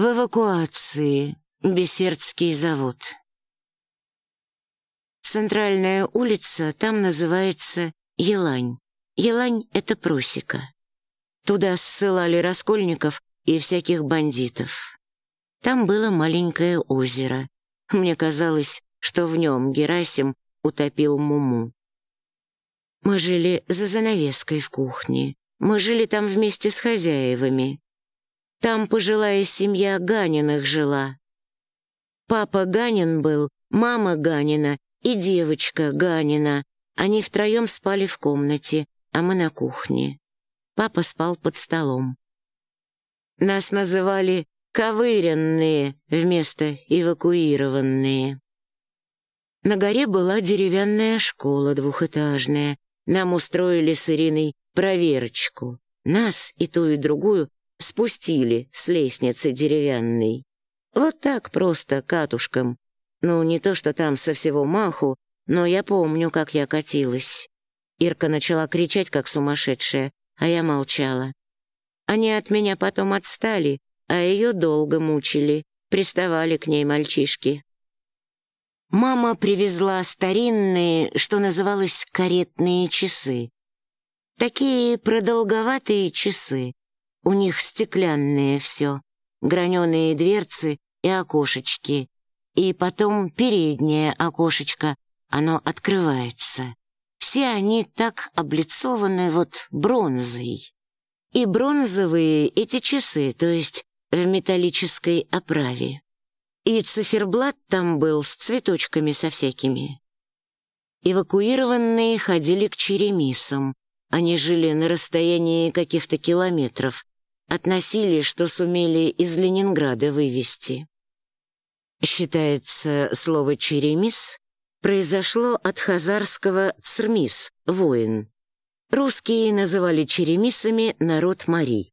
В эвакуации. Бессердский завод. Центральная улица там называется Елань. Елань — это просека. Туда ссылали раскольников и всяких бандитов. Там было маленькое озеро. Мне казалось, что в нем Герасим утопил Муму. Мы жили за занавеской в кухне. Мы жили там вместе с хозяевами. Там пожилая семья Ганиных жила. Папа Ганин был, мама Ганина и девочка Ганина. Они втроем спали в комнате, а мы на кухне. Папа спал под столом. Нас называли «ковыренные» вместо «эвакуированные». На горе была деревянная школа двухэтажная. Нам устроили с Ириной проверочку. Нас и ту, и другую спустили с лестницы деревянной. Вот так просто, катушком. Ну, не то, что там со всего маху, но я помню, как я катилась. Ирка начала кричать, как сумасшедшая, а я молчала. Они от меня потом отстали, а ее долго мучили, приставали к ней мальчишки. Мама привезла старинные, что называлось, каретные часы. Такие продолговатые часы. У них стеклянное все, граненые дверцы и окошечки. И потом переднее окошечко, оно открывается. Все они так облицованы вот бронзой. И бронзовые эти часы, то есть в металлической оправе. И циферблат там был с цветочками со всякими. Эвакуированные ходили к черемисам. Они жили на расстоянии каких-то километров. Относили, что сумели из Ленинграда вывести. Считается, слово «черемис» произошло от хазарского «црмис» — воин. Русские называли черемисами народ Марий.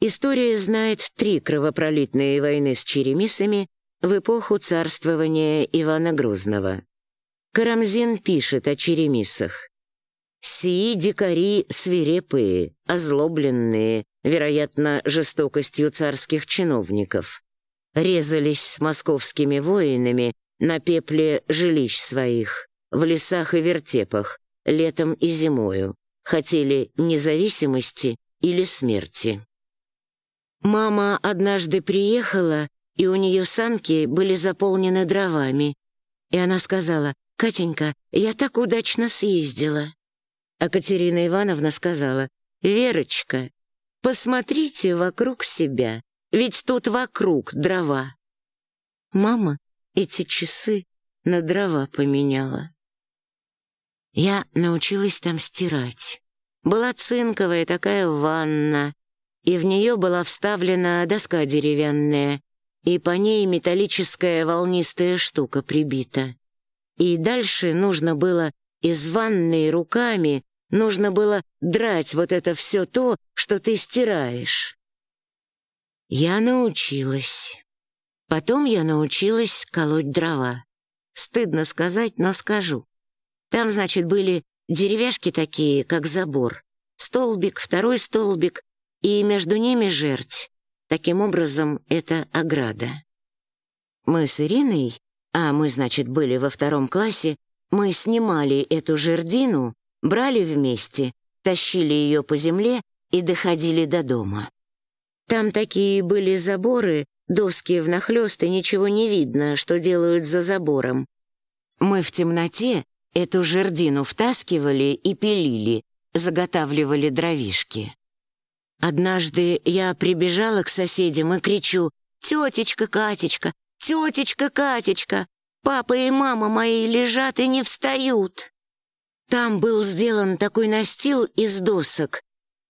История знает три кровопролитные войны с черемисами в эпоху царствования Ивана Грозного. Карамзин пишет о черемисах. «Сии дикари свирепые, озлобленные, вероятно, жестокостью царских чиновников, резались с московскими воинами на пепле жилищ своих, в лесах и вертепах, летом и зимою, хотели независимости или смерти. Мама однажды приехала, и у нее санки были заполнены дровами. И она сказала, «Катенька, я так удачно съездила». А Катерина Ивановна сказала, «Верочка, посмотрите вокруг себя, ведь тут вокруг дрова». Мама эти часы на дрова поменяла. Я научилась там стирать. Была цинковая такая ванна, и в нее была вставлена доска деревянная, и по ней металлическая волнистая штука прибита. И дальше нужно было из ванной руками, нужно было драть вот это все то, что ты стираешь. Я научилась. Потом я научилась колоть дрова. Стыдно сказать, но скажу. Там, значит, были деревяшки такие, как забор. Столбик, второй столбик, и между ними жерть. Таким образом, это ограда. Мы с Ириной, а мы, значит, были во втором классе, мы снимали эту жердину, брали вместе, тащили ее по земле и доходили до дома. Там такие были заборы, доски внахлёст, и ничего не видно, что делают за забором. Мы в темноте эту жердину втаскивали и пилили, заготавливали дровишки. Однажды я прибежала к соседям и кричу «Тетечка Катечка! Тетечка Катечка! Папа и мама мои лежат и не встают!» Там был сделан такой настил из досок,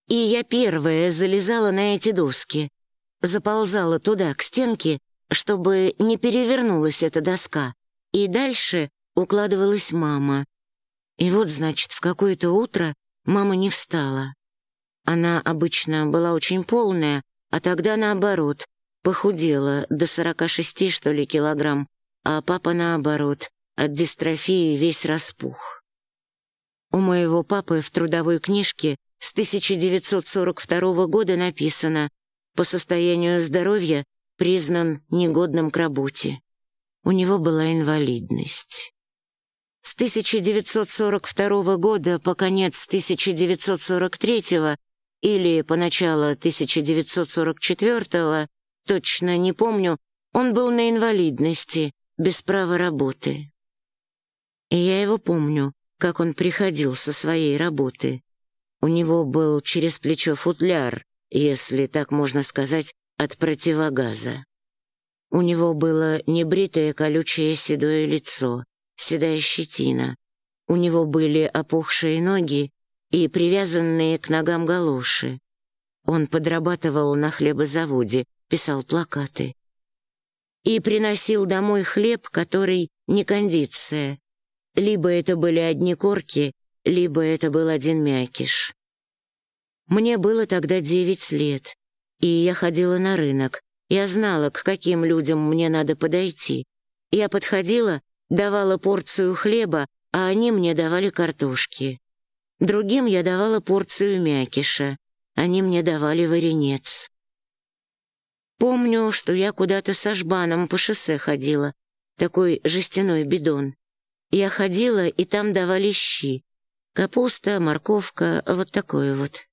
и я первая залезала на эти доски. Заползала туда, к стенке, чтобы не перевернулась эта доска. И дальше укладывалась мама. И вот, значит, в какое-то утро мама не встала. Она обычно была очень полная, а тогда наоборот, похудела до 46, что ли, килограмм, а папа наоборот, от дистрофии весь распух. У моего папы в трудовой книжке с 1942 года написано «По состоянию здоровья признан негодным к работе. У него была инвалидность. С 1942 года по конец 1943 или по начало 1944 точно не помню, он был на инвалидности, без права работы. И я его помню, как он приходил со своей работы. У него был через плечо футляр, если так можно сказать, от противогаза. У него было небритое колючее седое лицо, седая щетина. У него были опухшие ноги и привязанные к ногам галоши. Он подрабатывал на хлебозаводе, писал плакаты. И приносил домой хлеб, который не кондиция. Либо это были одни корки, либо это был один мякиш. Мне было тогда девять лет, и я ходила на рынок. Я знала, к каким людям мне надо подойти. Я подходила, давала порцию хлеба, а они мне давали картошки. Другим я давала порцию мякиша, они мне давали варенец. Помню, что я куда-то со жбаном по шоссе ходила, такой жестяной бидон. Я ходила, и там давали щи. Капуста, морковка, вот такое вот.